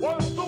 One, two.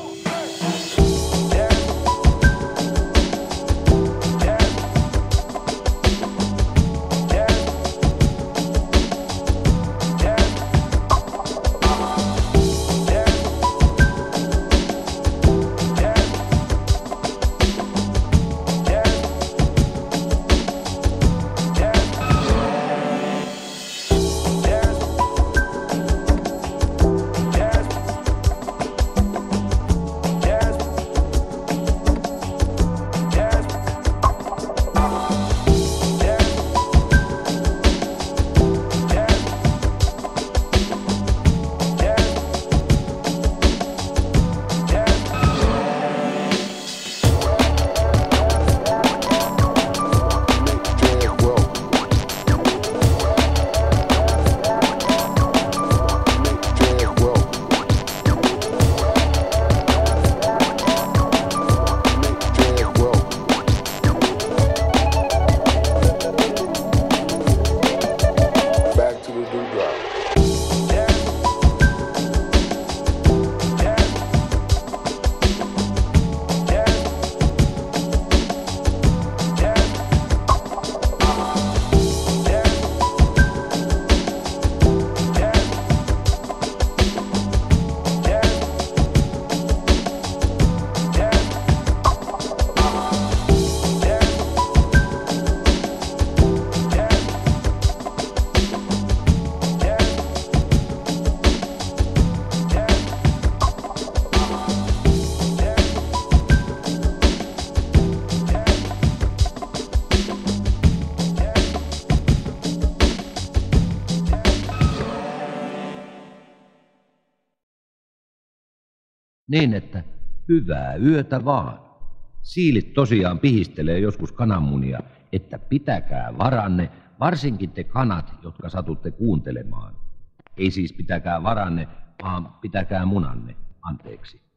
Niin, että hyvää yötä vaan. Siilit tosiaan pihistelee joskus kananmunia, että pitäkää varanne, varsinkin te kanat, jotka satutte kuuntelemaan. Ei siis pitäkää varanne, vaan pitäkää munanne. Anteeksi.